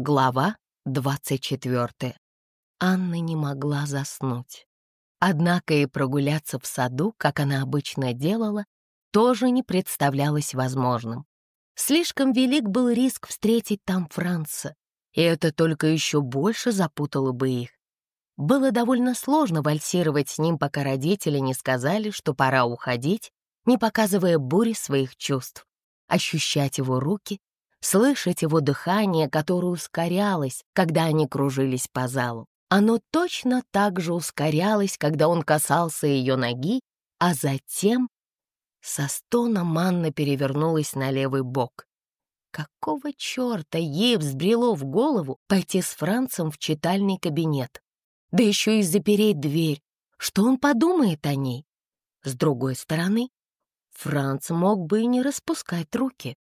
Глава 24. Анна не могла заснуть. Однако и прогуляться в саду, как она обычно делала, тоже не представлялось возможным. Слишком велик был риск встретить там Франца, и это только еще больше запутало бы их. Было довольно сложно вальсировать с ним, пока родители не сказали, что пора уходить, не показывая бури своих чувств, ощущать его руки, слышать его дыхание, которое ускорялось, когда они кружились по залу. Оно точно так же ускорялось, когда он касался ее ноги, а затем со стоном Анна перевернулась на левый бок. Какого черта ей взбрело в голову пойти с Францем в читальный кабинет? Да еще и запереть дверь. Что он подумает о ней? С другой стороны, Франц мог бы и не распускать руки.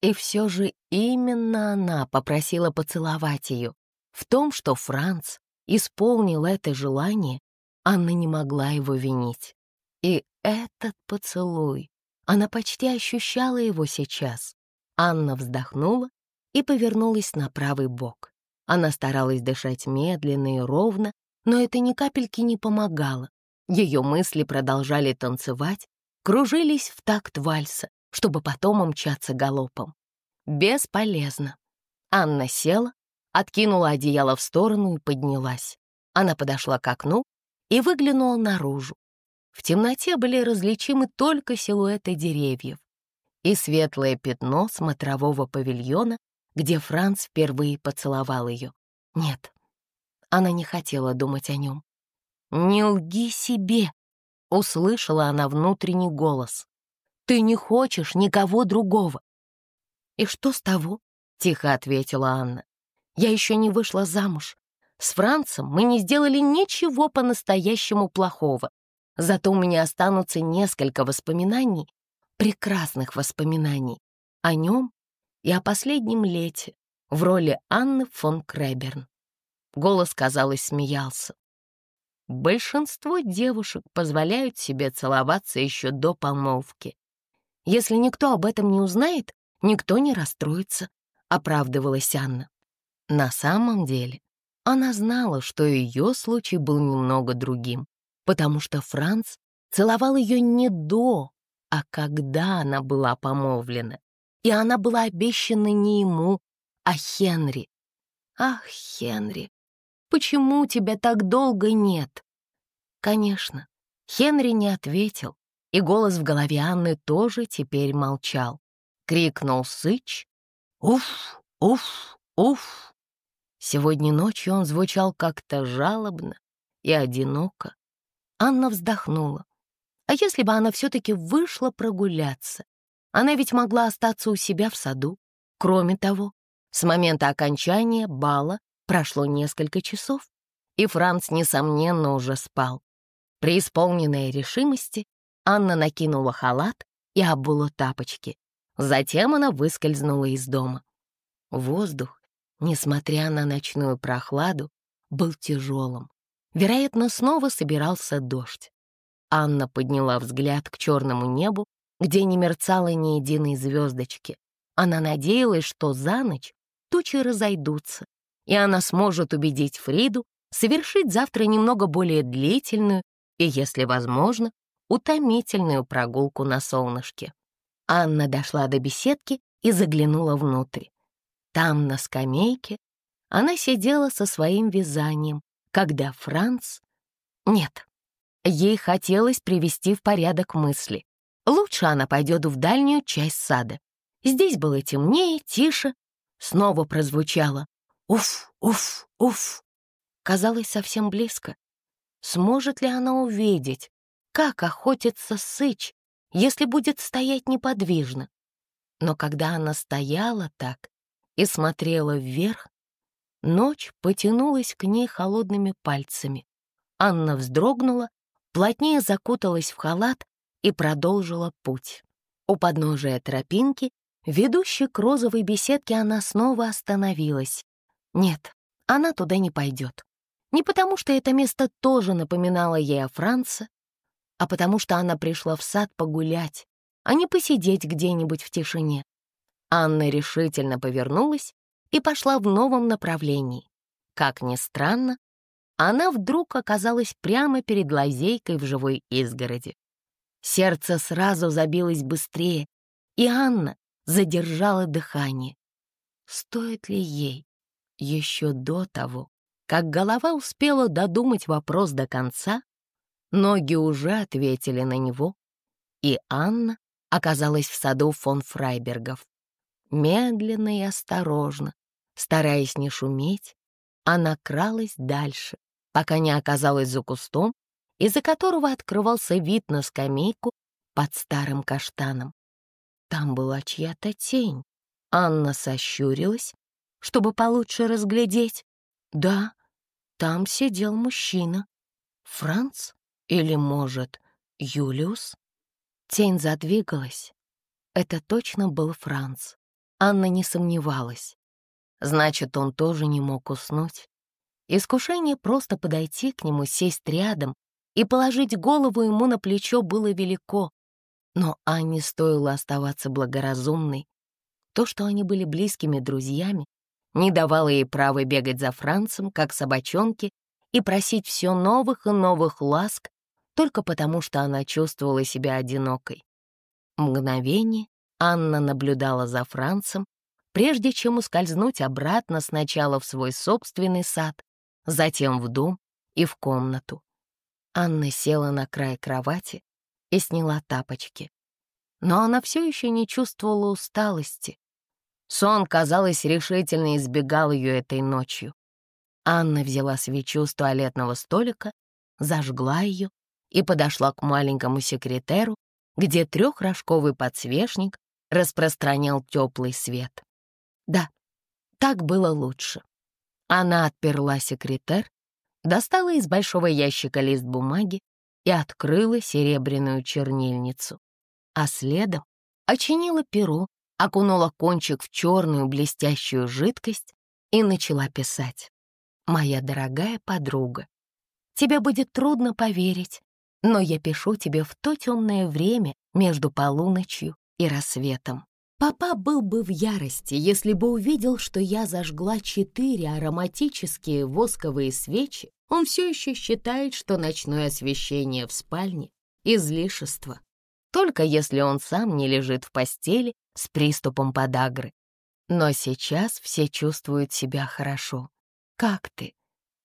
И все же именно она попросила поцеловать ее. В том, что Франц исполнил это желание, Анна не могла его винить. И этот поцелуй, она почти ощущала его сейчас. Анна вздохнула и повернулась на правый бок. Она старалась дышать медленно и ровно, но это ни капельки не помогало. Ее мысли продолжали танцевать, кружились в такт вальса, чтобы потом умчаться галопом. Бесполезно. Анна села, откинула одеяло в сторону и поднялась. Она подошла к окну и выглянула наружу. В темноте были различимы только силуэты деревьев и светлое пятно смотрового павильона, где Франц впервые поцеловал ее. Нет, она не хотела думать о нем. «Не лги себе!» — услышала она внутренний голос. Ты не хочешь никого другого». «И что с того?» — тихо ответила Анна. «Я еще не вышла замуж. С Францем мы не сделали ничего по-настоящему плохого. Зато у меня останутся несколько воспоминаний, прекрасных воспоминаний, о нем и о последнем лете в роли Анны фон Креберн». Голос, казалось, смеялся. Большинство девушек позволяют себе целоваться еще до помолвки. Если никто об этом не узнает, никто не расстроится», — оправдывалась Анна. На самом деле, она знала, что ее случай был немного другим, потому что Франц целовал ее не до, а когда она была помолвлена. И она была обещана не ему, а Хенри. «Ах, Хенри, почему тебя так долго нет?» Конечно, Хенри не ответил, и голос в голове Анны тоже теперь молчал. Крикнул Сыч. «Уф! Уф! Уф!» Сегодня ночью он звучал как-то жалобно и одиноко. Анна вздохнула. А если бы она все-таки вышла прогуляться? Она ведь могла остаться у себя в саду. Кроме того, с момента окончания бала прошло несколько часов, и Франц, несомненно, уже спал. Преисполненная решимости, Анна накинула халат и обула тапочки. Затем она выскользнула из дома. Воздух, несмотря на ночную прохладу, был тяжелым. Вероятно, снова собирался дождь. Анна подняла взгляд к черному небу, где не мерцало ни единой звездочки. Она надеялась, что за ночь тучи разойдутся, и она сможет убедить Фриду совершить завтра немного более длительную и, если возможно, утомительную прогулку на солнышке. Анна дошла до беседки и заглянула внутрь. Там, на скамейке, она сидела со своим вязанием, когда Франц... Нет, ей хотелось привести в порядок мысли. Лучше она пойдет в дальнюю часть сада. Здесь было темнее, тише. Снова прозвучало «Уф, уф, уф». Казалось совсем близко. Сможет ли она увидеть, как охотится сыч, если будет стоять неподвижно? Но когда она стояла так и смотрела вверх, ночь потянулась к ней холодными пальцами. Анна вздрогнула, плотнее закуталась в халат и продолжила путь. У подножия тропинки, ведущей к розовой беседке, она снова остановилась. Нет, она туда не пойдет. Не потому, что это место тоже напоминало ей о Франце, а потому что она пришла в сад погулять, а не посидеть где-нибудь в тишине. Анна решительно повернулась и пошла в новом направлении. Как ни странно, она вдруг оказалась прямо перед лазейкой в живой изгороди. Сердце сразу забилось быстрее, и Анна задержала дыхание. Стоит ли ей еще до того, как голова успела додумать вопрос до конца, ноги уже ответили на него, и Анна оказалась в саду фон Фрайбергов. Медленно и осторожно, стараясь не шуметь, она кралась дальше, пока не оказалась за кустом, из-за которого открывался вид на скамейку под старым каштаном. Там была чья-то тень. Анна сощурилась, чтобы получше разглядеть. Да, там сидел мужчина. Франц? Или, может, Юлиус? Тень задвигалась. Это точно был Франц. Анна не сомневалась. Значит, он тоже не мог уснуть. Искушение просто подойти к нему, сесть рядом и положить голову ему на плечо было велико. Но Анне стоило оставаться благоразумной. То, что они были близкими друзьями, не давало ей права бегать за Францем, как собачонки, и просить все новых и новых ласк только потому, что она чувствовала себя одинокой. Мгновение Анна наблюдала за Францем, прежде чем ускользнуть обратно сначала в свой собственный сад, затем в дом и в комнату. Анна села на край кровати и сняла тапочки. Но она все еще не чувствовала усталости. Сон, казалось, решительно избегал ее этой ночью. Анна взяла свечу с туалетного столика, зажгла ее и подошла к маленькому секретеру, где трехрожковый подсвечник распространял теплый свет. Да, так было лучше. Она отперла секретер, достала из большого ящика лист бумаги и открыла серебряную чернильницу. А следом очинила перо, окунула кончик в черную блестящую жидкость и начала писать. «Моя дорогая подруга, тебе будет трудно поверить, но я пишу тебе в то темное время между полуночью и рассветом. Папа был бы в ярости, если бы увидел, что я зажгла четыре ароматические восковые свечи. Он все еще считает, что ночное освещение в спальне — излишество. Только если он сам не лежит в постели с приступом подагры. Но сейчас все чувствуют себя хорошо. Как ты?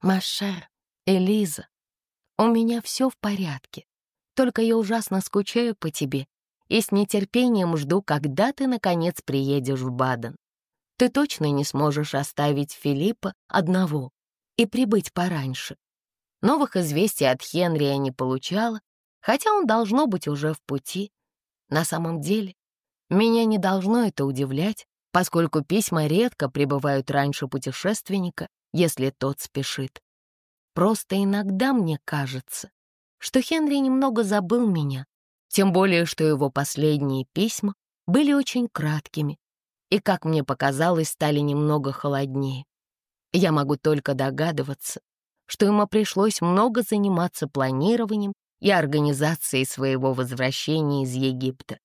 Машер, Элиза, у меня все в порядке. Только я ужасно скучаю по тебе и с нетерпением жду, когда ты, наконец, приедешь в Баден. Ты точно не сможешь оставить Филиппа одного и прибыть пораньше. Новых известий от Хенри я не получала, хотя он должно быть уже в пути. На самом деле, меня не должно это удивлять, поскольку письма редко прибывают раньше путешественника, если тот спешит. Просто иногда мне кажется, что Хенри немного забыл меня, тем более, что его последние письма были очень краткими и, как мне показалось, стали немного холоднее. Я могу только догадываться, что ему пришлось много заниматься планированием и организацией своего возвращения из Египта.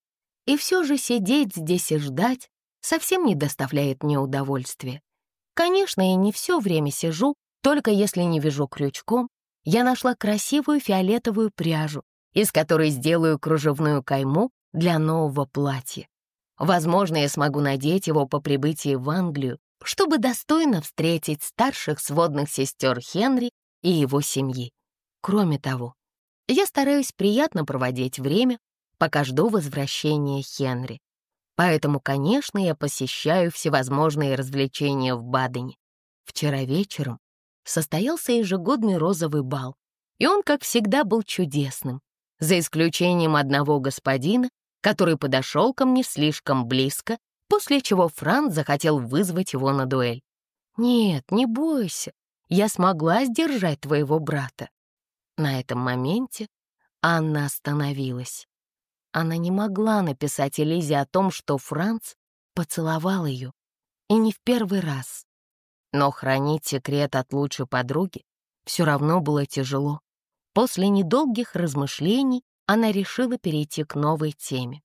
И все же сидеть здесь и ждать совсем не доставляет мне удовольствия. Конечно, я не все время сижу только если не вяжу крючком, я нашла красивую фиолетовую пряжу, из которой сделаю кружевную кайму для нового платья. Возможно, я смогу надеть его по прибытии в Англию, чтобы достойно встретить старших сводных сестер Хенри и его семьи. Кроме того, я стараюсь приятно проводить время, пока жду возвращения Хенри. Поэтому, конечно, я посещаю всевозможные развлечения в Бадене. Вчера вечером состоялся ежегодный розовый бал, и он, как всегда, был чудесным, за исключением одного господина, который подошел ко мне слишком близко, после чего Франц захотел вызвать его на дуэль. «Нет, не бойся, я смогла сдержать твоего брата». На этом моменте Анна остановилась. Она не могла написать Элизе о том, что Франц поцеловал ее, и не в первый раз. Но хранить секрет от лучшей подруги все равно было тяжело. После недолгих размышлений она решила перейти к новой теме.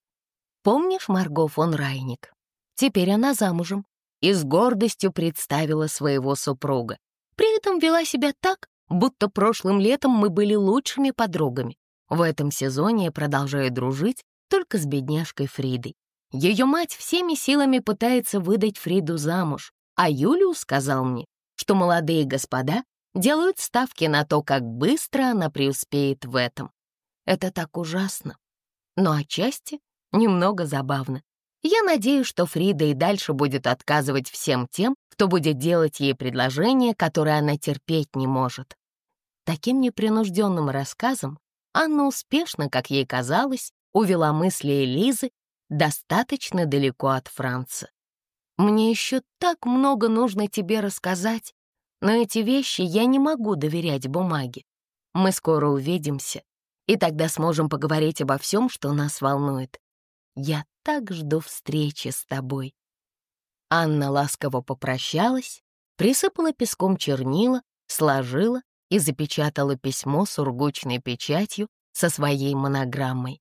«Помнишь Марго фон Райник? Теперь она замужем. и с гордостью представила своего супруга. При этом вела себя так, будто прошлым летом мы были лучшими подругами. В этом сезоне я продолжаю дружить только с бедняжкой Фридой. Ее мать всеми силами пытается выдать Фриду замуж, а Юлиус сказал мне, что молодые господа делают ставки на то, как быстро она преуспеет в этом. Это так ужасно, но отчасти немного забавно. Я надеюсь, что Фрида и дальше будет отказывать всем тем, кто будет делать ей предложение, которое она терпеть не может. Таким непринужденным рассказом Анна успешно, как ей казалось, увела мысли Элизы достаточно далеко от Франца. «Мне еще так много нужно тебе рассказать, но эти вещи я не могу доверять бумаге. Мы скоро увидимся, и тогда сможем поговорить обо всем, что нас волнует. Я так жду встречи с тобой». Анна ласково попрощалась, присыпала песком чернила, сложила и запечатала письмо с ургучной печатью со своей монограммой.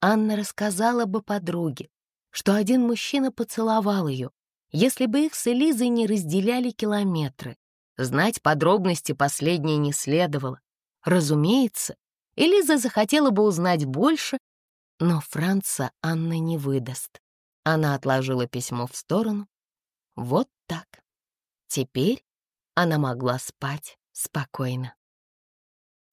Анна рассказала бы подруге, что один мужчина поцеловал ее, если бы их с Элизой не разделяли километры. Знать подробности последней не следовало. Разумеется, Элиза захотела бы узнать больше, но Франца Анна не выдаст. Она отложила письмо в сторону. Вот так. Теперь она могла спать спокойно.